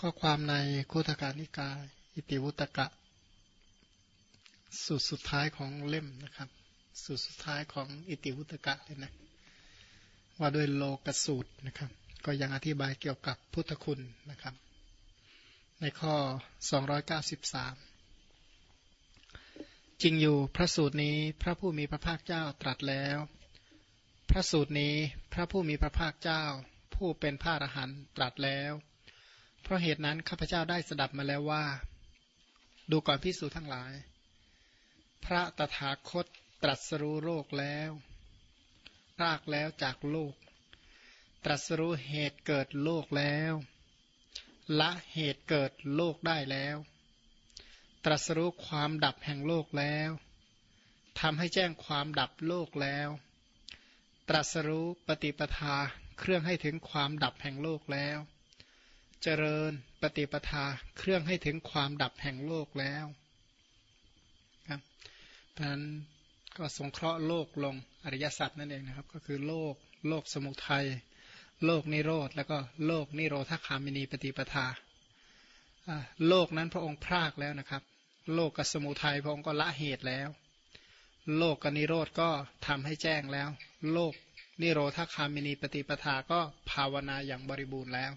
ก็ความในคุตการนิกาย อิติวุตกะ สูตรสุดท้ายของเล่มนะครับ สูตรสุดท้ายของอิติวุตกะเลยนะ ว่าด้วยโลกสูตรนะครับ ก็ยังอธิบายเกี่ยวกับพุทธคุณนะครับ ในข้อ 293 จริงอยู่พระสูตรนี้พระผู้มีพระภาคเจ้าตรัสแล้ว พระสูตรนี้พระผู้มีพระภาคเจ้า ผู้เป็นพระอรหันต์ตรัสแล้ว เพราะเหตุนั้นข้าพเจ้าได้สดับมาแล้วว่า ดูก่อนพิสูจทั้งหลาย พระตถาคตตรัสรู้โลกแล้วรากแล้วจากโลก ตรัสรู้เหตุเกิดโลกแล้ว ละเหตุเกิดโลกได้แล้ว ตรัสรู้ความดับแห่งโลกแล้วทำให้แจ้งความดับโลกแล้ว ตรัสรู้ปฏิปทาเครื่องให้ถึงความดับแห่งโลกแล้ว เจริญปฏิปทาเครื่องให้ถึงความดับแห่งโลกแล้วครับเพราะนั้นก็สงเคราะห์โลกลงอริยสัจนั่นเองนะครับ ก็คือโลกโลกสมุทัยโลกนิโรธแล้วก็โลกนิโรธคามินีปฏิปทาโลกนั้นพระองค์พรากแล้วนะครับ โลกกับสมุทัยพระองค์ก็ละเหตุแล้ว โลกกับนิโรธก็ทำให้แจ้งแล้ว โลกนิโรธคามินีปฏิปทาก็ภาวนาอย่างบริบูรณ์แล้ว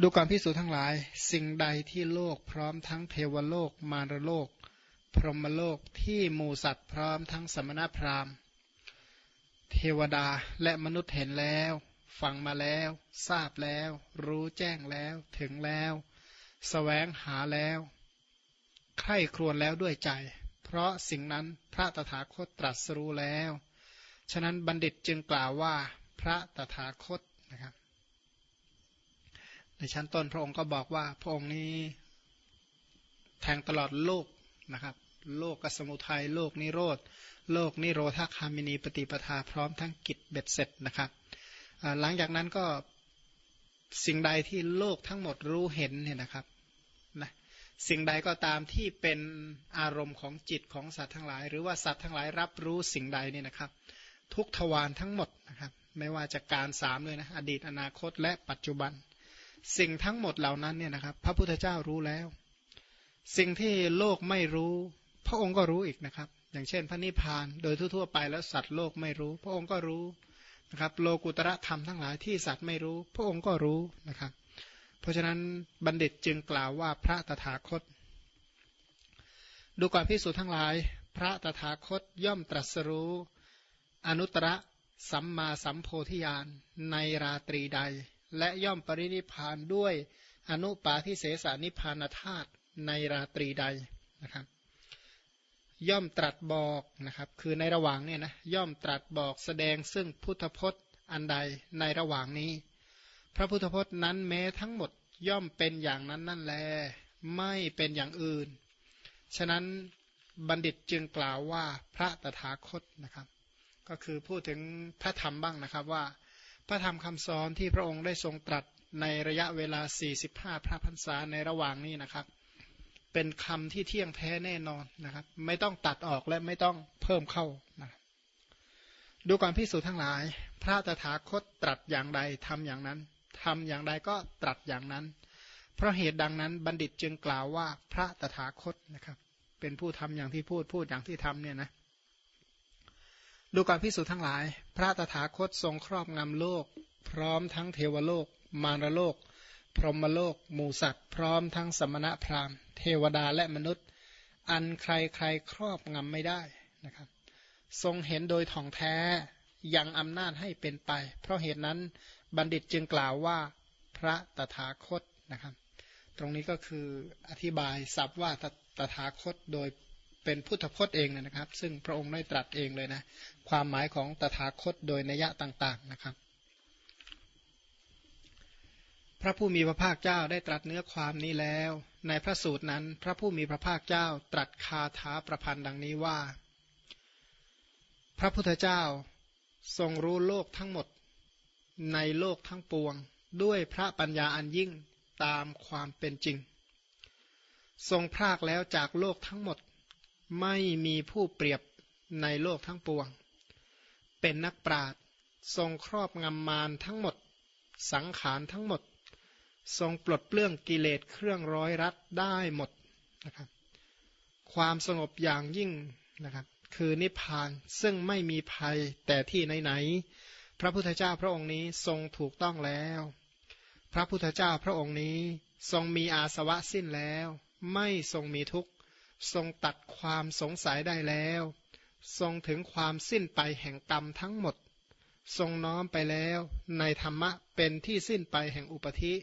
ดูก่อนพิสูจทั้งหลาย สิ่งใดที่โลกพร้อมทั้งเทวโลกมารโลก พรหมโลกที่หมูสัตว์พร้อมทั้งสมณพราหมณ์ เทวดาและมนุษย์เห็นแล้ว ฟังมาแล้ว ทราบแล้ว รู้แจ้งแล้ว ถึงแล้วสแสวงหาแล้วใคร่ครวญแล้วด้วยใจ เพราะสิ่งนั้นพระตถาคตตรัสรู้แล้ว ฉะนั้นบัณฑิตจึงกล่าวว่าพระตถาคตนะครับ ในชั้นต้นพระองค์ก็บอกว่าพระองค์นี้แทงตลอดโลกนะครับ โลกกสมุทัยโลกนิโรธโลกนิโรธาคามินีปฏิปทาพร้อมทั้งกิจเบ็ดเสร็จนะครับหลังจากนั้นก็สิ่งใดที่โลกทั้งหมดรู้เห็นเนี่ยนะครับนะสิ่งใดก็ตามที่เป็นอารมณ์ของจิตของสัตว์ทั้งหลาย หรือว่าสัตว์ทั้งหลายรับรู้สิ่งใดเนี่ยนะครับ ทุกทวารทั้งหมดนะครับ ไม่ว่าจะการสามเลยนะอดีตอนาคตและปัจจุบัน สิ่งทั้งหมดเหล่านั้นเนี่ยนะครับ พระพุทธเจ้ารู้แล้ว สิ่งที่โลกไม่รู้ พระองค์ก็รู้อีกนะครับ อย่างเช่น พระนิพพาน โดยทั่วๆไปแล้วสัตว์โลกไม่รู้ พระองค์ก็รู้นะครับ โลกุตระธรรมทั้งหลายที่สัตว์ไม่รู้ พระองค์ก็รู้นะครับ เพราะฉะนั้นบัณฑิตจึงกล่าวว่าพระตถาคต ดูก่อนพิสูจทั้งหลาย พระตถาคตย่อมตรัสรู้ อนุตตรสัมมาสัมโพธิญาณในราตรีใด และย่อมปรินิพานด้วยอนุปาทิเสสานิพานธาตุในราตรีใดนะครับ ย่อมตรัสบอกนะครับ คือในระหว่างเนี่ยนะย่อมตรัสบอกแสดงซึ่งพุทธพจน์อันใดในระหว่างนี้ พระพุทธพจน์นั้นแม้ทั้งหมดย่อมเป็นอย่างนั้นนั่นแล ไม่เป็นอย่างอื่น ฉะนั้นบัณฑิตจึงกล่าวว่าพระตถาคตนะครับ ก็คือพูดถึงพระธรรมบ้างนะครับว่า พระธรรมคำสอนที่พระองค์ได้ทรงตรัสในระยะเวลา 45 พระพรรษาในระหว่างนี้นะครับ เป็นคำที่เที่ยงแท้แน่นอนนะครับ ไม่ต้องตัดออกและไม่ต้องเพิ่มเข้านะดูก่อนพิสูจน์ทั้งหลาย พระตถาคตตรัสอย่างใดทำอย่างนั้นทำอย่างใดก็ตรัสอย่างนั้น เพราะเหตุดังนั้นบัณฑิตจึงกล่าวว่าพระตถาคตนะครับ เป็นผู้ทำอย่างที่พูดพูดอย่างที่ทำเนี่ยนะ ดูก่อนพิสูจน์ทั้งหลาย พระตถาคตทรงครอบงำโลก พร้อมทั้งเทวโลก มารโลก พรหมโลก หมูสัตว์ พร้อมทั้งสมณะพราหมณ์ เทวดาและมนุษย์ อันใครใครครอบงำไม่ได้นะครับ ทรงเห็นโดยท่องแท้ยังอำนาจให้เป็นไป เพราะเหตุนั้นบัณฑิตจึงกล่าวว่าพระตถาคตนะครับ ตรงนี้ก็คืออธิบายศัพท์ว่าตถาคตโดย เป็นพุทธพจน์เองนะครับ ซึ่งพระองค์ได้ตรัสเองเลยนะ ความหมายของตถาคตโดยนัยต่างๆนะครับ พระผู้มีพระภาคเจ้าได้ตรัสเนื้อความนี้แล้ว ในพระสูตรนั้น พระผู้มีพระภาคเจ้าตรัสคาถาประพันธ์ดังนี้ว่า พระพุทธเจ้าทรงรู้โลกทั้งหมดในโลกทั้งปวง ด้วยพระปัญญาอันยิ่งตามความเป็นจริง ทรงพรากแล้วจากโลกทั้งหมด ไม่มีผู้เปรียบในโลกทั้งปวง เป็นนักปราดทรงครอบงำมารทั้งหมด สังขารทั้งหมด ทรงปลดเปลื้องกิเลสเครื่องร้อยรัดได้หมดนะครับความสงบอย่างยิ่งนะครับคือนิพพานซึ่งไม่มีภัยแต่ที่ไหนๆพระพุทธเจ้าพระองค์นี้ทรงถูกต้องแล้ว พระพุทธเจ้าพระองค์นี้ทรงมีอาสวะสิ้นแล้ว ไม่ทรงมีทุกข์ ทรงตัดความสงสัยได้แล้ว ทรงถึงความสิ้นไปแห่งกรรมทั้งหมด ทรงน้อมไปแล้วในธรรมะเป็นที่สิ้นไปแห่งอุปธิ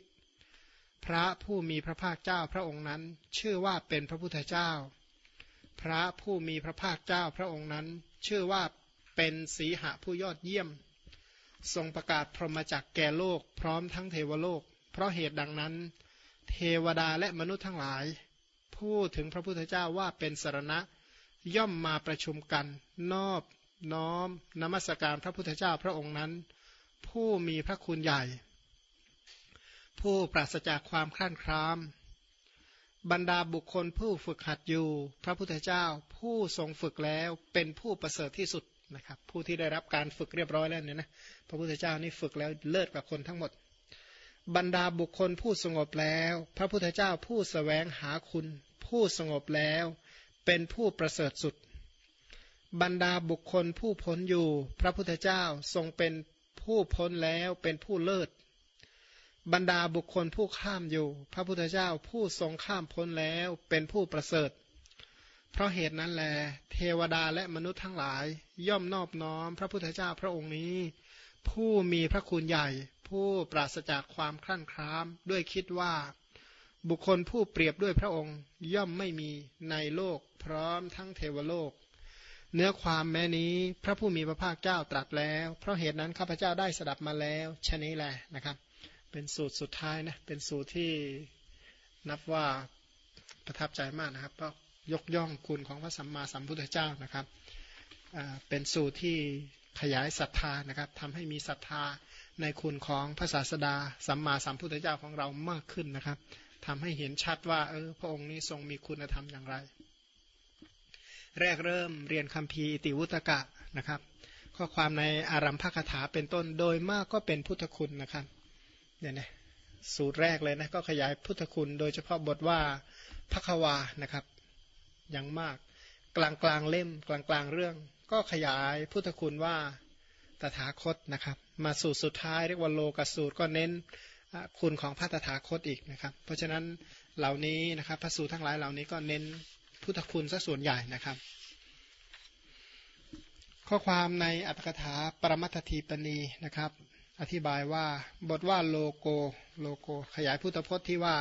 พระผู้มีพระภาคเจ้าพระองค์นั้น ชื่อว่าเป็นพระพุทธเจ้า พระผู้มีพระภาคเจ้าพระองค์นั้น ชื่อว่าเป็นสีหะผู้ยอดเยี่ยม ทรงประกาศพรหมจักแก่โลกพร้อมทั้งเทวโลก เพราะเหตุดังนั้น เทวดาและมนุษย์ทั้งหลาย พูดถึงพระพุทธเจ้าว่าเป็นสารณะย่อมมาประชุมกันนอบน้อมนมัสการพระพุทธเจ้าพระองค์นั้น ผู้มีพระคุณใหญ่ ผู้ปราศจากความคลั่นคราม บรรดาบุคคลผู้ฝึกหัดอยู่ พระพุทธเจ้า ผู้ทรงฝึกแล้วเป็นผู้ประเสริฐที่สุดนะครับ ผู้ที่ได้รับการฝึกเรียบร้อยแล้วเนี่ยนะพระพุทธเจ้านี่ฝึกแล้วเลิศกว่าคนทั้งหมด บรรดาบุคคลผู้สงบแล้ว พระพุทธเจ้าผู้สแสวงหาคุณ ผู้สงบแล้ว เป็นผู้ประเสริฐสุด บรรดาบุคคลผู้พ้นอยู่ พระพุทธเจ้าทรงเป็นผู้พ้นแล้วเป็นผู้เลิศ บรรดาบุคคลผู้ข้ามอยู่ พระพุทธเจ้าผู้ทรงข้ามพ้นแล้วเป็นผู้ประเสริฐ เพราะเหตุนั้นแล เทวดาและมนุษย์ทั้งหลาย ย่อมนอบน้อมพระพุทธเจ้าพระองค์นี้ ผู้มีพระคุณใหญ่ ผู้ปราศจากความคลั่นคล้ามด้วยคิดว่า บุคคลผู้เปรียบด้วยพระองค์ย่อมไม่มีในโลกพร้อมทั้งเทวโลก เนื้อความแม้นี้พระผู้มีพระภาคเจ้าตรัสแล้ว เพราะเหตุนั้นข้าพเจ้าได้สดับมาแล้วชนี้แหละนะครับ เป็นสูตรสุดท้ายนะเป็นสูตรที่นับว่าประทับใจมากนะครับเพราะยกย่องคุณของพระสัมมาสัมพุทธเจ้านะครับเป็นสูตรที่ขยายศรัทธานะครับทำให้มีศรัทธา ในคุณของพระศาสดา สัมมาสัมพุทธเจ้าของเรามากขึ้นนะครับทำให้เห็นชัดว่าเออพระองค์นี้ทรงมีคุณธรรมอย่างไร แรกเริ่มเรียนคำพีอิติวุตกะนะครับ ข้อความในอารัมภคถาเป็นต้นโดยมากก็เป็นพุทธคุณนะครับเนี่ยนะสูตรแรกเลยนะก็ขยายพุทธคุณ โดยเฉพาะบทว่าพระควานะครับอย่างมากกลางกลางเล่มกลางกลางเรื่อง ก็ขยายพุทธคุณว่าตถาคตนะครับ มาสูตรสุดท้ายเรียกว่าโลกสูตรก็เน้นคุณของพระตถาคตอีกนะครับ เพราะฉะนั้นเหล่านี้นะครับพระสูตรทั้งหลายเหล่านี้ก็เน้นพุทธคุณซะส่วนใหญ่นะครับ ข้อความในอัตถกถาปรมัตถีปณีนะครับ อธิบายว่าบทว่าโลโกโลโก ขยายพุทธพจน์ที่ว่า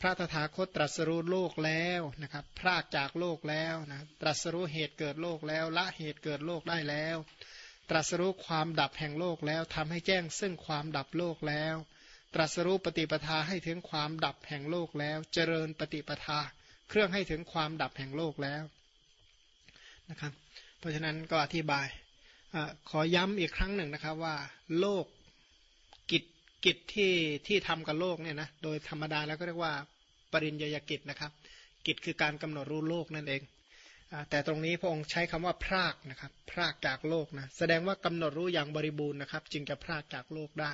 พระตถาคตตรัสรู้โลกแล้วนะครับ พรากจากโลกแล้วนะตรัสรู้เหตุเกิดโลกแล้ว ละเหตุเกิดโลกได้แล้ว ตรัสรู้ความดับแห่งโลกแล้วทำให้แจ้งซึ่งความดับโลกแล้ว ตรัสรู้ปฏิปทาให้ถึงความดับแห่งโลกแล้ว เจริญปฏิปทา เครื่องให้ถึงความดับแห่งโลกแล้วนะครับเพราะฉะนั้นก็อธิบายอขอย้ำอีกครั้งหนึ่งนะครับว่า โลกกิจกิจที่ที่ทำกับโลกเนี่ยนะโดยธรรมดาแล้วก็เรียกว่าปริญญากิจนะครับ กิจคือการกำหนดรู้โลกนั่นเอง แต่ตรงนี้พระองค์ใช้คำว่าพรากนะครับพรากจากโลกนะแสดงว่ากำหนดรู้อย่างบริบูรณ์นะครับ จึงจะพรากจากโลกได้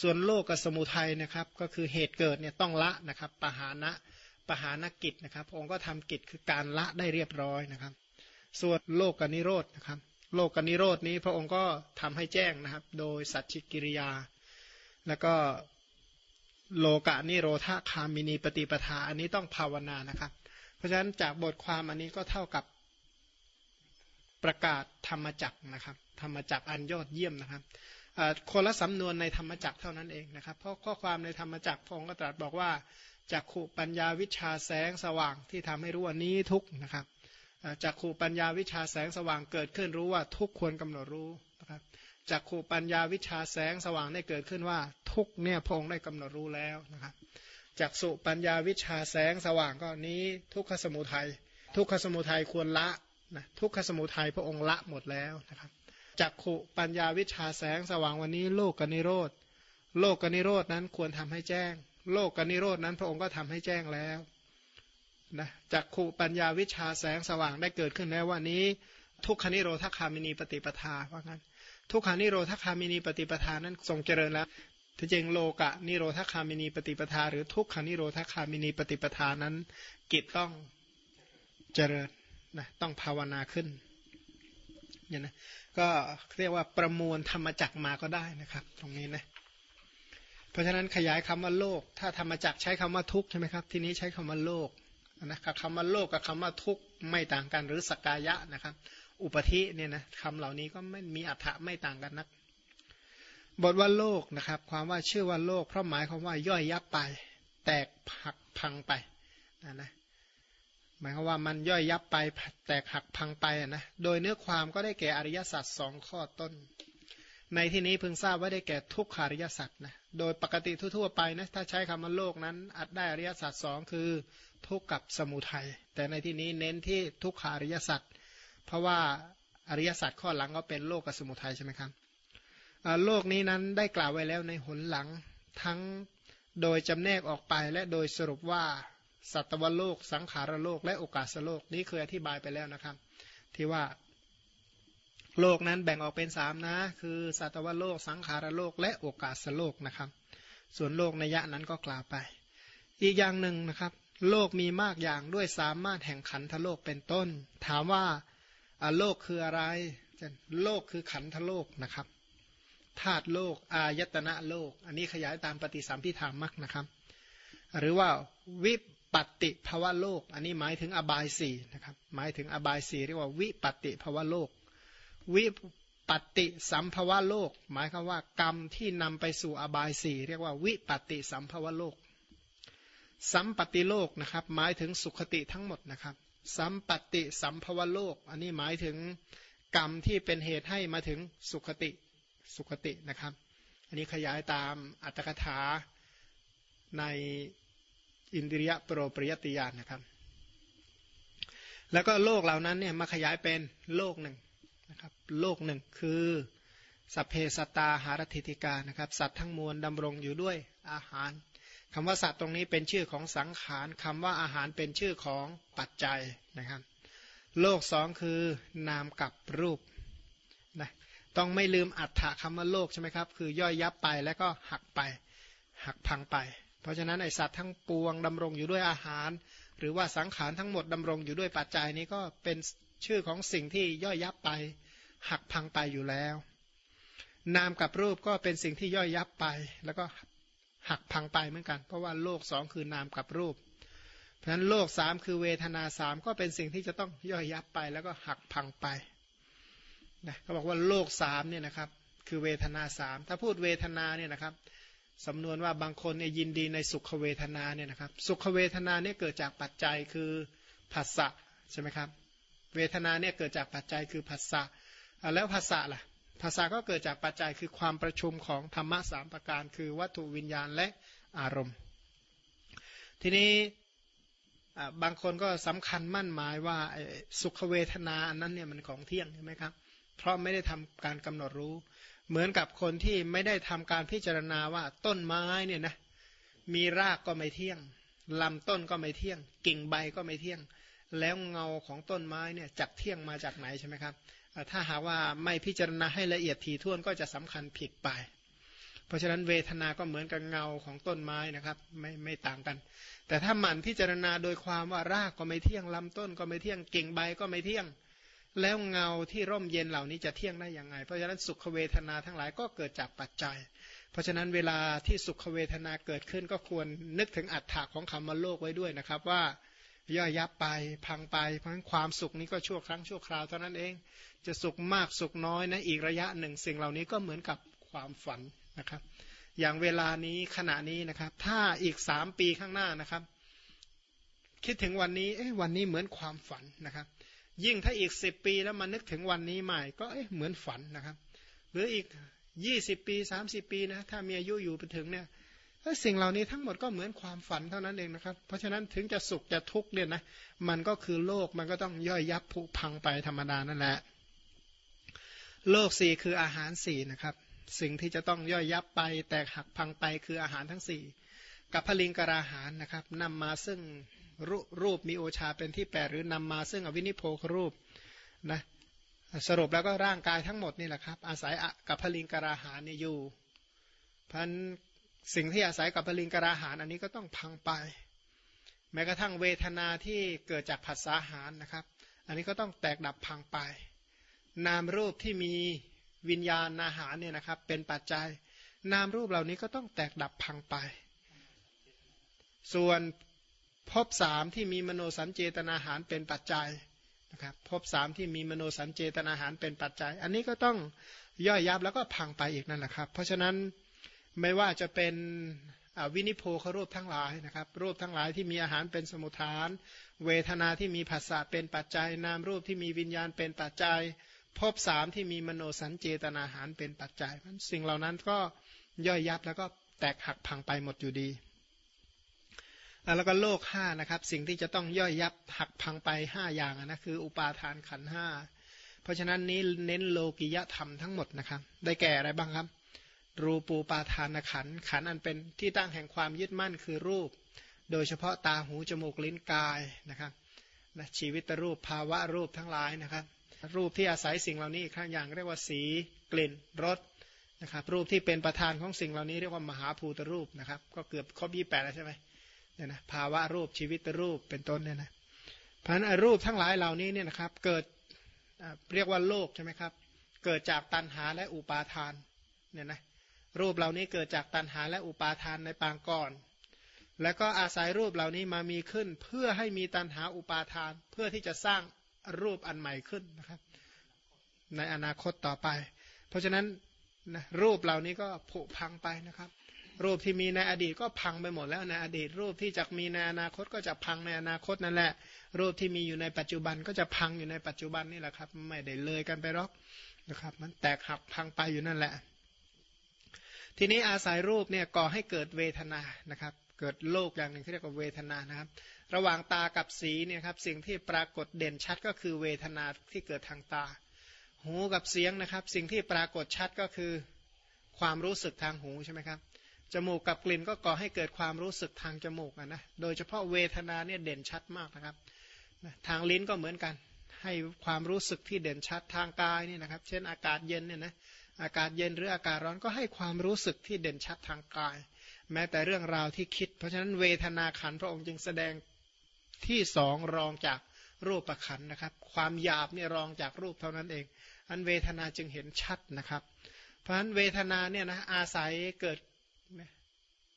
ส่วนโลกกับสมุทัยนะครับก็คือเหตุเกิดเนี่ยต้องละนะครับปหานะปหานกิจนะครับพระองค์ก็ทำกิจคือการละได้เรียบร้อยนะครับ ส่วนโลกกับนิโรธนะครับ โลกกับนิโรดนี้พระองค์ก็ทำให้แจ้งนะครับ โดยสัจจิกิริยา แล้วก็โลกะนิโรธาคามินีปฏิปทาอันนี้ต้องภาวนานะครับ ราะฉะนั้นจากบทความอันนี้ก็เท่ากับประกาศธรรมจักนะครับธรรมจักอันยอดเยี่ยมนะครับคนละสำนวนในธรรมจักเท่านั้นเองนะครับ เพราะข้อความในธรรมจักพงก็ตรัสบอกว่าจากขูปัญญาวิชาแสงสว่างที่ทำให้รู้ว่านี้ทุกนะครับจากขูปัญญาวิชาแสงสว่างเกิดขึ้นรู้ว่าทุกควรกำหนดรู้นะครับจากขูปัญญาวิชาแสงสว่างได้เกิดขึ้นว่าทุกเนี่ยพงได้กำหนดรู้แล้วนะครับ จากสุปัญญาวิชาแสงสว่างก็นี้ทุกขสมุทัยทุกขสมุทัยควรละนะทุกขสมุทัยพระองค์ละหมดแล้วนะครับจากขุปัญญาวิชาแสงสว่างวันนี้โลกกนิโรธโลกนิโรธนั้นควรทำให้แจ้ง โลกนิโรธนั้นพระองค์ก็ทำให้แจ้งแล้วนะจักขุปัญญาวิชาแสงสว่างได้เกิดขึ้นแล้ววันนี้ ทุกขนิโรธคามินีปฏิปทาว่างั้นทุกขนิโรธคามินีปฏิปทานั้นทรงเจริญแล้ว ที่จริงโลกนิโรธคามินีปฏิปทา หรือทุกขนิโรธคามินีปฏิปทานั้น กิจต้องเจริญนะต้องภาวนาขึ้นเนี่ยนะก็เรียกว่าประมวลธรรมจักมาก็ได้นะครับ ตรงนี้นะเพราะฉะนั้นขยายคำว่าโลก ถ้าธรรมจักใช้คำว่าทุกใช่ไหมครับ ทีนี้ใช้คำว่าโลกนะครับคำว่าโลกกับคำว่าทุกไม่ต่างกันหรือสกายะนะครับ อุปธิเนี่ยนะคำเหล่านี้ก็ไม่มีอัฏฐะไม่ต่างกันนัก บทว่าโลกนะครับ ความว่าชื่อว่าโลก เพราะหมายความว่าย่อยยับไป แตกหักพังไปนะนะหมายความว่ามันย่อยยับไป แตกหักพังไปนะโดยเนื้อความก็ได้แก่อริยสัจสองข้อต้น ในที่นี้เพิ่งทราบว่าได้แก่ทุกขาริยสัจนะโดยปกติทั่วๆไปนะถ้าใช้คำว่าโลกนั้นอัดได้อริยสัจสองคือทุกข์กับสมุทัยแต่ในที่นี้เน้นที่ทุกขาริยสัจเพราะว่าอริยสัจข้อหลังก็เป็นโลกกับสมุทัยใช่ไหมครับ โลกนี้นั้นได้กล่าวไว้แล้วในหนหลังทั้งโดยจำแนกออกไปและโดยสรุปว่าสัตวโลก สังขารโลก และโอกาสโลกนี้เคยอธิบายไปแล้วนะครับ ที่ว่าโลกนั้นแบ่งออกเป็นสามนะ คือสัตวโลก สังขารโลก และโอกาสโลกนะครับ ส่วนโลกในยะนั้นก็กล่าวไป อีกอย่างหนึ่งนะครับ โลกมีมากอย่างด้วยสามารถแห่งขันธโลกเป็นต้น ถามว่าโลกคืออะไร โลกคือขันธโลกนะครับ ธาตุโลก อายตนะโลก อันนี้ขยายตามปฏิสัมพิธามักนะครับ หรือว่าวิปติภาวะโลก อันนี้หมายถึงอบายสี่นะครับหมายถึงอบายสี่เรียกว่าวิปติภาวะโลก วิปติสัมภวะโลก หมายคือว่ากรรมที่นำไปสู่อบายสี่เรียกว่าวิปติสัมภวะโลก สัมปติโลกนะครับหมายถึงสุขติทั้งหมดนะครับสัมปติสัมภวะโลก อันนี้หมายถึงกรรมที่เป็นเหตุให้มาถึงสุขติ สุขตินะครับ อันนี้ขยายตามอัตถกถาในอินทรียโปรปริยติยานนะครับ แล้วก็โลกเหล่านั้นเนี่ยมาขยายเป็นโลกหนึ่งนะครับ โลกหนึ่งคือสัพเพสตาหารติติกานะครับ สัตว์ทั้งมวลดำรงอยู่ด้วยอาหารคำว่าสัตว์ตรงนี้เป็นชื่อของสังขารคำว่าอาหารเป็นชื่อของปัจจัยนะครับ โลกสองคือนามกับรูปนะ ต้องไม่ลืมอัฏฐะคำว่าโลกใช่ไหมครับ คือย่อยยับไปแล้วก็หักไป หักพังไป เพราะฉะนั้นไอสัตว์ทั้งปวงดำรงอยู่ด้วยอาหาร หรือว่าสังขารทั้งหมดดำรงอยู่ด้วยปัจจัยนี้ก็เป็นชื่อของสิ่งที่ย่อยยับไป หักพังไปอยู่แล้ว นามกับรูปก็เป็นสิ่งที่ย่อยยับไป แล้วก็หักพังไปเหมือนกัน เพราะว่าโลกสองคือนามกับรูป เพราะฉะนั้นโลกสามคือเวทนาสามก็เป็นสิ่งที่จะต้องย่อยยับไป แล้วก็หักพังไป นะเขาบอกว่าโลกสามเนี่ยนะครับ คือเวทนาสามถ้าพูดเวทนาเนี่ยนะครับสำนวนว่าบางคนเนี่ยยินดีในสุขเวทนาเนี่ยนะครับ สุขเวทนาเนี่ยเกิดจากปัจจัยคือผัสสะใช่ไหมครับ เวทนาเนี่ยเกิดจากปัจจัยคือผัสสะแล้วภาษาล่ะภาษาก็เกิดจากปัจจัยคือความประชุมของธรรมะสามประการ คือวัตถุวิญญาณและอารมณ์ ทีนี้บางคนก็สำคัญมั่นหมายว่าสุขเวทนาอันนั้นเนี่ยมันของเที่ยงใช่ไหมครับ เพราะไม่ได้ทำการกำหนดรู้ เหมือนกับคนที่ไม่ได้ทำการพิจารณาว่าต้นไม้เนี่ยนะมีรากก็ไม่เที่ยงลำต้นก็ไม่เที่ยง กิ่งใบก็ไม่เที่ยง แล้วเงาของต้นไม้เนี่ยจักเที่ยงมาจากไหนใช่ไหมครับถ้าหากว่าไม่พิจารณาให้ละเอียดถี่ถ้วนก็จะสำคัญผิดไป เพราะฉะนั้นเวทนาก็เหมือนกับเงาของต้นไม้นะครับ ไม่ไม่ต่างกัน แต่ถ้าหมั่นพิจารณาโดยความว่ารากก็ไม่เที่ยงลำต้นก็ไม่เที่ยงกิ่งใบก็ไม่เที่ยง แล้วเงาที่ร่มเย็นเหล่านี้จะเที่ยงได้ยังไง เพราะฉะนั้นสุขเวทนาทั้งหลายก็เกิดจากปัจจัย เพราะฉะนั้นเวลาที่สุขเวทนาเกิดขึ้นก็ควรนึกถึงอัฏฐะของคำว่าโลกไว้ด้วยนะครับว่าย่อยยับไปพังไปเพราะฉะนั้นความสุขนี้ก็ชั่วครั้งชั่วคราวเท่านั้นเอง จะสุขมากสุขน้อยนะอีกระยะหนึ่ง สิ่งเหล่านี้ก็เหมือนกับความฝันนะครับ อย่างเวลานี้ขณะนี้นะครับ ถ้าอีกสามปีข้างหน้านะครับ คิดถึงวันนี้เอ๊ะวันนี้เหมือนความฝันนะครับ ยิ่งถ้าอีกสิบปีแล้วมานึกถึงวันนี้ใหม่ ก็เอ๊ะเหมือนฝันนะครับ หรืออีกยี่สิบปีสามสิบปีนะถ้ามีอายุอยู่ไปถึงเนี่ยสิ่งเหล่านี้ทั้งหมดก็เหมือนความฝันเท่านั้นเองนะครับ เพราะฉะนั้นถึงจะสุขจะทุกข์เนี่ยนะมันก็คือโลกมันก็ต้องย่อยยับผุพังไปธรรมดานั่นแหละ โลกสี่คืออาหารสี่นะครับ สิ่งที่จะต้องย่อยยับไปแตกหักพังไปคืออาหารทั้งสี่กับพลิงกราหารนะครับนำมาซึ่ง รรูปมีโอชาเป็นที่แปดหรือนำมาซึ่งอวินิโพครูปนะสรุปแล้วก็ร่างกายทั้งหมดนี่แหละครับ อาศัยกับพลิงกราหานี่อยู่พันสิ่งที่อาศัยกับพลิงกราหารอันนี้ก็ต้องพังไป แม้กระทั่งเวทนาที่เกิดจากผัสสะหารนะครับ อันนี้ก็ต้องแตกดับพังไป นามรูปที่มีวิญญาณอาหารเนี่ยนะครับ เป็นปัจจัย นามรูปเหล่านี้ก็ต้องแตกดับพังไป ส่วน ภพสามที่มีมโนสัญเจตนาหารเป็นปัจจัยนะครับภพสามที่มีมโนสัญเจตนาหารเป็นปัจจัย อันนี้ก็ต้องย่อยยับแล้วก็พังไปอีกนั่นแหละครับ เพราะฉะนั้นไม่ว่าจะเป็นวินิโพครูปทั้งหลายนะครับ รูปทั้งหลายที่มีอาหารเป็นสมุทฐาน เวทนาที่มีผัสสะเป็นปัจจัย นามรูปที่มีวิญญาณเป็นปัจจัยภพสามที่มีมโนสัญเจตนาหารเป็นปัจจัยสิ่งเหล่านั้นก็ย่อยยับแล้วก็แตกหักพังไปหมดอยู่ดี แล้วก็โลกห้านะครับ สิ่งที่จะต้องย่อยยับหักพังไปห้าอย่างนะคือ อุปาทานขันห้าเพราะฉะนั้นนี้เน้นโลกิยธรรมทั้งหมดนะครับ ได้แก่อะไรบ้างครับ รูปูปาทานขันขันอันเป็นที่ตั้งแห่งความยึดมั่นคือรูป โดยเฉพาะตาหูจมูกลิ้นกายนะครับนะชีวิตรูปภาวะรูปทั้งหลายนะครับ รูปที่อาศัยสิ่งเหล่านี้อีกครั้งอย่างเรียกว่าสีกลิ่นรสนะครับ รูปที่เป็นประธานของสิ่งเหล่านี้เรียกว่ามหาภูตรูปนะครับ ก็เกือบครบยี่แปดแล้วใช่ไหม เนี่ยนะภาวะรูปชีวิตรูปเป็นต้นเนี่ยนะพันรูปทั้งหลายเหล่านี้เนี่ยนะครับ เกิดเรียกว่าโลกใช่ไหมครับ เกิดจากตัณหาและอุปาทานเนี่ยนะรูปเหล่านี้เกิดจากตัณหาและอุปาทานในปางก่อน แล้วก็อาศัยรูปเหล่านี้มามีขึ้น เพื่อให้มีตัณหาอุปาทาน เพื่อที่จะสร้างรูปอันใหม่ขึ้นนะครับ ในอนาคตต่อไป เพราะฉะนั้นนะรูปเหล่านี้ก็ผุพังไปนะครับ รูปที่มีในอดีตก็พังไปหมดแล้วในอดีต รูปที่จะมีในอนาคตก็จะพังในอนาคตนั่นแหละ รูปที่มีอยู่ในปัจจุบันก็จะพังอยู่ในปัจจุบันนี่แหละครับ ไม่ได้เลยกันไปหรอกนะครับ มันแตกหักพังไปอยู่นั่นแหละ ทีนี้อาศัยรูปเนี่ยก่อให้เกิดเวทนานะครับ เกิดโลกอย่างหนึ่งที่เรียกว่าเวทนานะครับ ระหว่างตากับสีเนี่ยครับสิ่งที่ปรากฏเด่นชัดก็คือเวทนาที่เกิดทางตา หูกับเสียงนะครับ สิ่งที่ปรากฏชัดก็คือความรู้สึกทางหูใช่ไหมครับ จมูกกับกลิ่นก็ก่อให้เกิดความรู้สึกทางจมูกนะ โดยเฉพาะเวทนาเนี่ยเด่นชัดมากนะครับทางลิ้นก็เหมือนกัน ให้ความรู้สึกที่เด่นชัดทางกายนี่นะครับ เช่นอากาศเย็นเนี่ยนะ อากาศเย็นหรืออากาศร้อนก็ให้ความรู้สึกที่เด่นชัดทางกาย แม้แต่เรื่องราวที่คิด เพราะฉะนั้นเวทนาขันพระองค์จึงแสดงที่สองรองจากรูปประขันนะครับ ความหยาบเนี่ยรองจากรูปเท่านั้นเอง อันเวทนาจึงเห็นชัดนะครับ เพราะฉะนั้นเวทนาเนี่ยนะอาศัยเกิด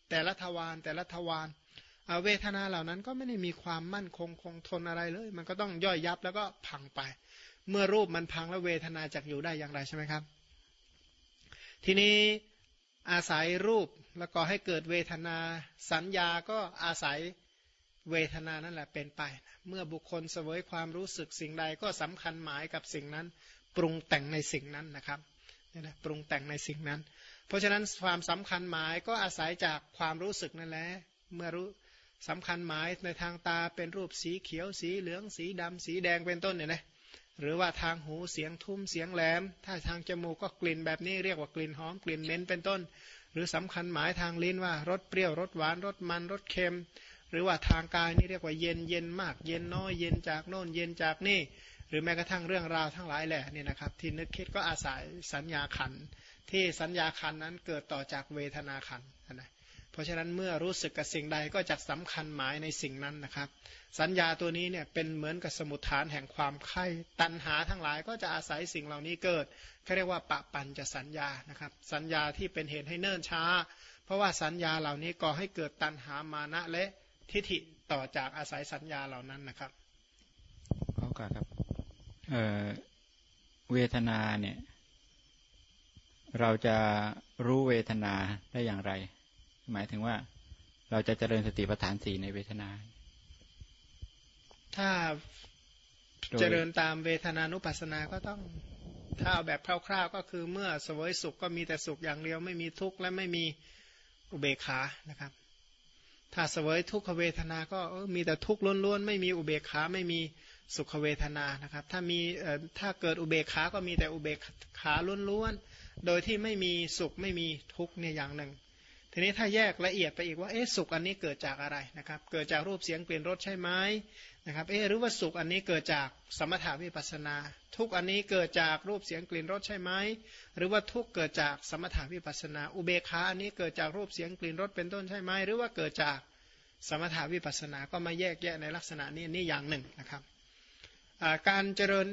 แต่ละทวารแต่ละทวารเวทนาเหล่านั้นก็ไม่ได้มีความมั่นคงคงทนอะไรเลย มันก็ต้องย่อยยับแล้วก็พังไป เมื่อรูปมันพังแล้วเวทนาจะอยู่ได้อย่างไรใช่ไหมครับ ทีนี้อาศัยรูปแล้วก็ให้เกิดเวทนาสัญญาก็อาศัยเวทนานั่นแหละเป็นไป เมื่อบุคคลเสวยความรู้สึกสิ่งใดก็สำคัญหมายกับสิ่งนั้น ปรุงแต่งในสิ่งนั้นนะครับนี่นะปรุงแต่งในสิ่งนั้น เพราะฉะนั้นความสำคัญหมายก็อาศัยจากความรู้สึกนั่นแหละเมื่อรู้สำคัญหมายในทางตาเป็นรูปสีเขียวสีเหลืองสีดำสีแดงเป็นต้นเนี่ยนะหรือว่าทางหูเสียงทุ่มเสียงแหลม ถ้าทางจมูกก็กลิ่นแบบนี้เรียกว่ากลิ่นหอมกลิ่นเหม็นเป็นต้น หรือสำคัญหมายทางลิ้นว่ารสเปรี้ยวรสหวานรสมันรสเค็ม หรือว่าทางกายนี่เรียกว่าเย็นเย็นมากเย็นน้อยเย็นจากโน่นเย็นจากนี่ หรือแม้กระทั่งเรื่องราวทั้งหลายแหละนี่นะครับที่นึกคิดก็อาศัยสัญญาขัน ที่สัญญาคันนั้นเกิดต่อจากเวทนาคันนะเพราะฉะนั้นเมื่อรู้สึกกับสิ่งใดก็จะสำคัญหมายในสิ่งนั้นนะครับ สัญญาตัวนี้เนี่ยเป็นเหมือนกับสมุทฐานแห่งความไข้ตัณหาทั้งหลายก็จะอาศัยสิ่งเหล่านี้เกิดเขาเรียกว่าปะปันจะสัญญานะครับ สัญญาที่เป็นเหตุให้เนิ่นช้า เพราะว่าสัญญาเหล่านี้ก่อให้เกิดตัณหามานะและทิฏฐิต่อจากอาศัยสัญญาเหล่านั้นนะครับขอการครับเเวทนาเนี่ย เราจะรู้เวทนาได้อย่างไร หมายถึงว่าเราจะเจริญสติปัฏฐานสี่ในเวทนา ถ้าเจริญตามเวทนานุปัสสนาก็ต้องถ้าเอาแบบคร่าวๆก็คือเมื่อสวยสุขก็มีแต่สุขอย่างเดียวไม่มีทุกข์และไม่มีอุเบกขานะครับ ถ้าสวยทุกขเวทนา ก็มีแต่ทุกข์ล้วนๆ ไม่มีอุเบกขาไม่มีสุขเวทนานะครับ ถ้ามีถ้าเกิดอุเบกขา ก็มีแต่อุเบกขาล้วนๆ โดยที่ไม่มีสุขไม่มีทุกข์เนี่ยอย่างหนึ่งทีทีนี้ถ้าแยกละเอียดไปอีกว่าเอ๊ะสุขอันนี้เกิดจากอะไรนะครับ เกิดจากรูปเสียงเปลี่ยนรสใช่ไหมนะครับเอ๊ะหรือว่าสุขอันนี้เกิดจากสมถาวิปัสนา ทุกอันนี้เกิดจากรูปเสียงกลิ่นรสใช่ไหมหรือว่าทุกเกิดจากสมถาวิปัสนา อุเบกขาอันนี้เกิดจากรูปเสียงกลิ่นรสเป็นต้นใช่ไหมหรือว่าเกิดจากสมถาวิปัสนาก็มาแยกแยะในลักษณะนี้นี่อย่างหนึ่งนะครับการเจริญ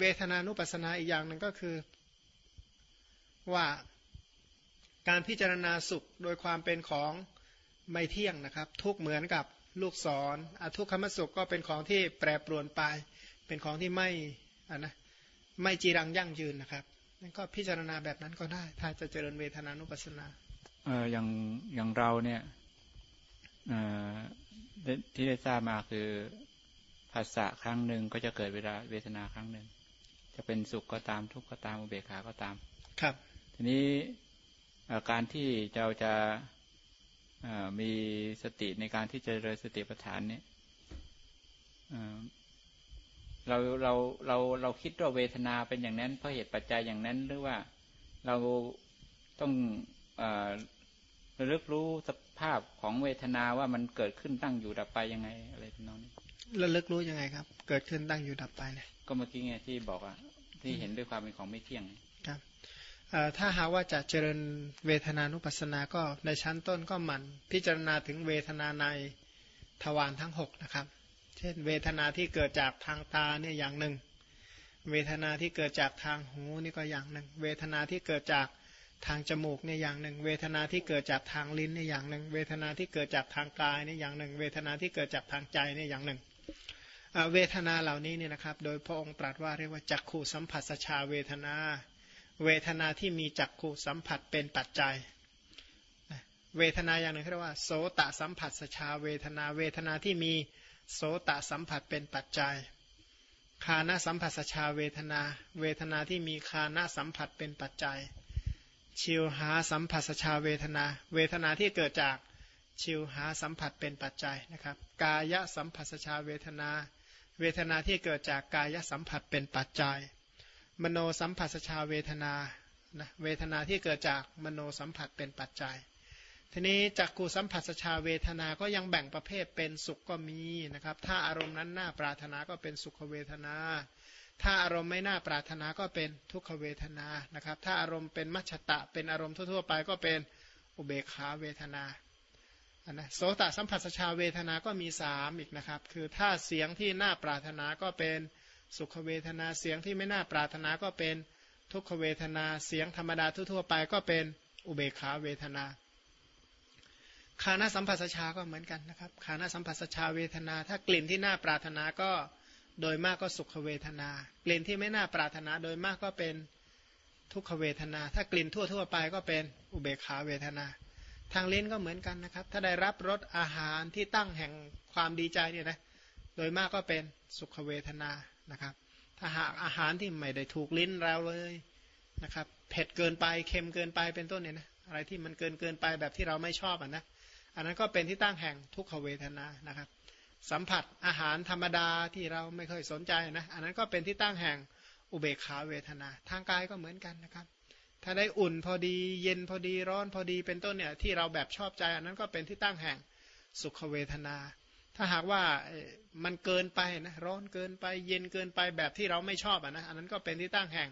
เวทนานุปัสนาอีกอย่างหนึ่งก็คือ ว่าการพิจารณาสุขโดยความเป็นของไม่เที่ยงนะครับ ทุกเหมือนกับลูกศรอทุกขมสุขก็เป็นของที่แปรปรวนไป เป็นของที่ไม่อะนะไม่จีรังยั่งยืนนะครับนั่นก็พิจารณาแบบนั้นก็ได้ ถ้าจะเจริญเวทนานุปัสสนาเอออย่างอย่างเราเนี่ยเออที่ได้ทราบมาคือภาษาครั้งหนึ่งก็จะเกิดเวลาเวทนาครั้งหนึ่งจะเป็นสุขก็ตามทุกข์ก็ตามอุเบกขาก็ตาม ครับ ทีนี้การที่เราจะมีสติในการที่จะเริญสติปัฏฐานเนี่ยเราเราเราเราคิดว่าเวทนาเป็นอย่างนั้น เพราะเหตุปัจจัยอย่างนั้นหรือว่าเราต้องระลึกรู้สภาพของเวทนาว่ามันเกิดขึ้นตั้งอยู่ดับไปยังไงอะไรทำนองนี้ระลึกรู้ยังไงครับ เกิดขึ้นตั้งอยู่ดับไปเนี่ยก็เมื่อกี้ไงที่บอกอะที่เห็นด้วยความเป็นของไม่เที่ยงครับ ถ้าหาว่าจะเจริญเวทนานุปัสสนาก็ในชั้นต้นก็หมั่นพิจารณาถึงเวทนาในทวารทั้ง 6 นะครับ เช่น เวทนาที่เกิดจากทางตาเนี่ยอย่างหนึ่ง เวทนาที่เกิดจากทางหูนี่ก็อย่างหนึ่ง เวทนาที่เกิดจากทางจมูกเนี่ยอย่างหนึ่ง เวทนาที่เกิดจากทางลิ้นเนี่ยอย่างหนึ่ง เวทนาที่เกิดจากทางกายเนี่ยอย่างหนึ่ง เวทนาที่เกิดจากทางใจเนี่ยอย่างหนึ่งเวทนาเหล่านี้เนี่ยนะครับ โดยพระองค์ตรัสว่าเรียกว่าจักขู่สัมผัสชาเวทนา เวทนาที่มีจักขุสัมผัสเป็นปัจจัย เวทนาอย่างหนึ่งเรียกว่า โสตสัมผัสสชาเวทนา เวทนาที่มีโสตสัมผัสเป็นปัจจัย คานาสัมผัสสชาเวทนา เวทนาที่มีคานาสัมผัสเป็นปัจจัย ชิวหาสัมผัสสชาเวทนา เวทนาที่เกิดจากชิวหาสัมผัสเป็นปัจจัยนะครับ กายสัมผัสสชาเวทนา เวทนาที่เกิดจากกายสัมผัสเป็นปัจจัย มโนสัมผัสชาเวทนานะเวทนาที่เกิดจากมโนสัมผัสเป็นปัจจัย ทีนี้จักกูสัมผัสชาเวทนาก็ยังแบ่งประเภทเป็นสุขก็มีนะครับ ถ้าอารมณ์นั้นน่าปรารถนาก็เป็นสุขเวทนา ถ้าอารมณ์ไม่น่าปรารถนาก็เป็นทุกขเวทนานะครับ ถ้าอารมณ์เป็นมัชตะ เป็นอารมณ์ทั่วๆไปก็เป็นอุเบกขาเวทนาอันนะโสตสัมผัสชาเวทนาก็มีสามอีกนะครับ คือถ้าเสียงที่น่าปรารถนาก็เป็น สุขเวทนาเสียงที่ไม่น่าปรารถนาก็เป็นทุกขเวทนาเสียงธรรมดาทั่วๆไปก็เป็นอุเบกขาเวทนาคานาสัมผัสชาก็เหมือนกันนะครับคานาสัมผัสชาเวทนา ถ้ากลิ่นที่น่าปรารถนาก็โดยมากก็สุขเวทนา กลิ่นที่ไม่น่าปรารถนาโดยมากก็เป็นทุกขเวทนา ถ้ากลิ่นทั่วๆไปก็เป็นอุเบกขาเวทนา ทางลิ้นก็เหมือนกันนะครับ ถ้าได้รับรสอาหารที่ตั้งแห่งความดีใจเนี่ยนะโดยมากก็เป็นสุขเวทนา นะครับ ถ้าหากอาหารที่ไม่ได้ถูกลิ้นเราเลยนะครับ เผ็ดเกินไปเค็มเกินไปเป็นต้นเนี่ยนะอะไรที่มันเกินเกินไปแบบที่เราไม่ชอบอะนะอันนั้นก็เป็นที่ตั้งแห่งทุกขเวทนานะครับ สัมผัสอาหารธรรมดาที่เราไม่เคยสนใจนะอันนั้นก็เป็นที่ตั้งแห่งอุเบกขาเวทนา ทางกายก็เหมือนกันนะครับ ถ้าได้อุ่นพอดีเย็นพอดีร้อนพอดีเป็นต้นเนี่ยที่เราแบบชอบใจ อันนั้นก็เป็นที่ตั้งแห่งสุขเวทนา ถ้าหากว่ามันเกินไปนะร้อนเกินไปเย็นเกินไปแบบที่เราไม่ชอบอะนะอันนั้นก็เป็นที่ตั้งแห่ง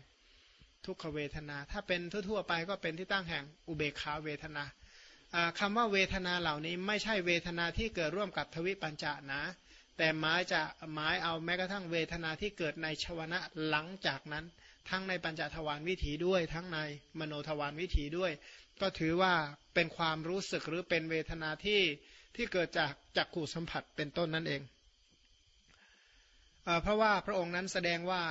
ทุกขเวทนา ถ้าเป็นทั่วๆไปก็เป็นที่ตั้งแห่งอุเบกขาเวทนาคำว่าเวทนาเหล่านี้ไม่ใช่เวทนาที่เกิดร่วมกับทวิปัญจนะ แต่หมายจะหมายเอาแม้กระทั่งเวทนาที่เกิดในชวนะหลังจากนั้น ทั้งในปัญจทวารวิถีด้วย ทั้งในมโนทวารวิถีด้วย ก็ถือว่าเป็นความรู้สึกหรือเป็นเวทนาที่ ที่เกิดจากจักขู่สัมผัสเป็นต้นนั่นเองเพราะว่าพระองค์นั้นแสดงว่า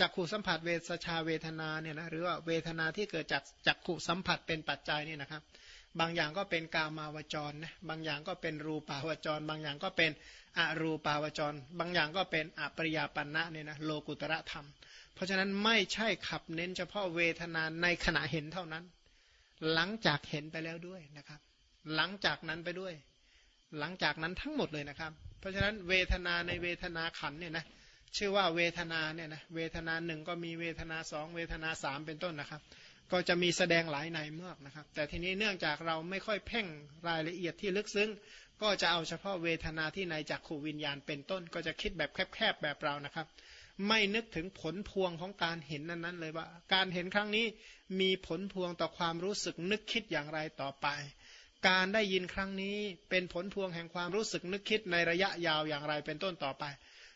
จักขู่สัมผัสเวสชาเวทนาเนี่ยนะหรือว่าเวทนาที่เกิดจากจักขู่สัมผัสเป็นปัจจัยเนี่ยนะครับ บางอย่างก็เป็นกามาวจรนะบางอย่างก็เป็นรูปาวจร บางอย่างก็เป็นอรูปาวจร บางอย่างก็เป็นอปริยาปันะเนี่ยนะโลกุตระธรรม เพราะฉะนั้นไม่ใช่ขับเน้นเฉพาะเวทนาในขณะเห็นเท่านั้น หลังจากเห็นไปแล้วด้วยนะครับ หลังจากนั้นไปด้วย หลังจากนั้นทั้งหมดเลยนะครับ เพราะฉะนั้นเวทนาในเวทนาขันเนี่ยนะชื่อว่าเวทนาเนี่ยนะเวทนาหนึ่งก็มีเวทนาสองเวทนาสามเป็นต้นนะครับ ก็จะมีแสดงหลายในเมือกนะครับ แต่ทีนี้เนื่องจากเราไม่ค่อยเพ่งรายละเอียดที่ลึกซึ้ง ก็จะเอาเฉพาะเวทนาที่ในจากขูวิญญาณเป็นต้น ก็จะคิดแบบแคบๆแบบเรานะครับ ไม่นึกถึงผลพวงของการเห็นนั้นๆเลยว่า การเห็นครั้งนี้มีผลพวงต่อความรู้สึกนึกคิดอย่างไรต่อไป การได้ยินครั้งนี้เป็นผลพวงแห่งความรู้สึกนึกคิดในระยะยาวอย่างไรเป็นต้นต่อไป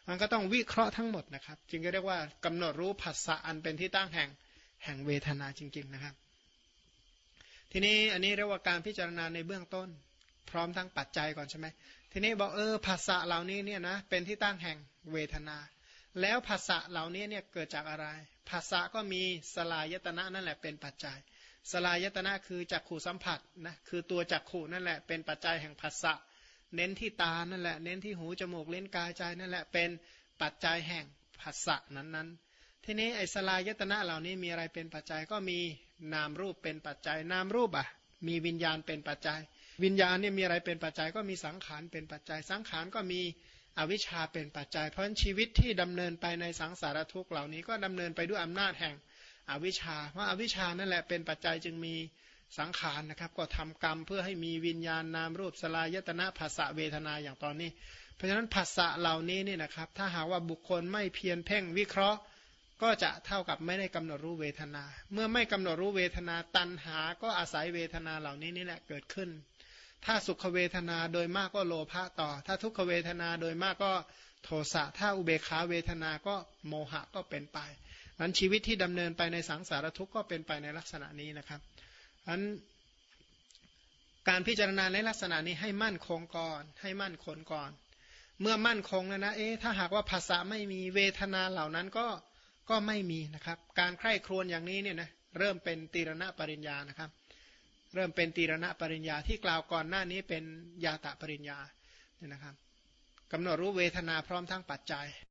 มันก็ต้องวิเคราะห์ทั้งหมดนะครับ จึงจะเรียกว่ากำหนดรู้ผัสสะอันเป็นที่ตั้งแห่งแห่งเวทนาจริง ๆนะครับ ทีนี้อันนี้เรียกว่าการพิจารณาในเบื้องต้น พร้อมทั้งปัจจัยก่อนใช่ไหมทีนี้บอกเออภาษะเหล่านี้เนี่ยนะเป็นที่ตั้งแห่งเวทนา แล้วภาษะเหล่านี้เนี่ยเกิดจากอะไรภาษะก็มีสลายตนะนั่นแหละเป็นปัจจัย สลายตนะคือจักขู่สัมผัสนะคือตัวจักขู่นั่นแหละเป็นปัจจัยแห่งภาษะเน้นที่ตานั่นแหละ เน้นที่หูจมูกเล่นกายใจนั่นแหละเป็นปัจจัยแห่งภาษะนั้นๆ ทีนี้ไอ้สลายตนะเหล่านี้มีอะไรเป็นปัจจัยก็มีนามรูปเป็นปัจจัยนามรูปอะมีวิญญาณเป็นปัจจัย วิญญาณเนี่ยมีอะไรเป็นปัจจัยก็มีสังขารเป็นปัจจัย สังขารก็มีอวิชชาเป็นปัจจัย เพราะชีวิตที่ดำเนินไปในสังสารทุกข์เหล่านี้ก็ดำเนินไปด้วยอำนาจแห่ง อวิชชาเพราะอาวิชชานั่นแหละเป็นปัจจัยจึงมีสังขารนะครับ ก็ทำกรรมเพื่อให้มีวิญญาณนามรูปสลายตนะภาษาเวทนาอย่างตอนนี้ เพราะฉะนั้นภาษาเหล่านี้นี่นะครับ ถ้าหากว่าบุคคลไม่เพียรเพ่งวิเคราะห์ ก็จะเท่ากับไม่ได้กำหนดรู้เวทนา เมื่อไม่กำหนดรู้เวทนาตัณหาก็อาศัยเวทนาเหล่านี้นี่แหละเกิดขึ้น ถ้าสุขเวทนาโดยมากก็โลภะต่อ ถ้าทุกขเวทนาโดยมากก็โทสะถ้าอุเบกขาเวทนาก็โมหะก็เป็นไป นั้นชีวิตที่ดำเนินไปในสังสารทุกข์ก็เป็นไปในลักษณะนี้นะครับอันการพิจารณาในลักษณะนี้ให้มั่นคงก่อนให้มั่นคงก่อน เมื่อมั่นคงแล้วนะเอ๊ะถ้าหากว่าภาษาไม่มีเวทนาเหล่านั้นก็ก็ไม่มีนะครับ การใคร่ครวญอย่างนี้เนี่ยนะเริ่มเป็นตีรณะปริญญานะครับ เริ่มเป็นตีรณะปริญญาที่กล่าวก่อนหน้านี้เป็นยาตะปริญญาเนี่ยนะครับกำหนดรู้เวทนาพร้อมทั้งปัจจัย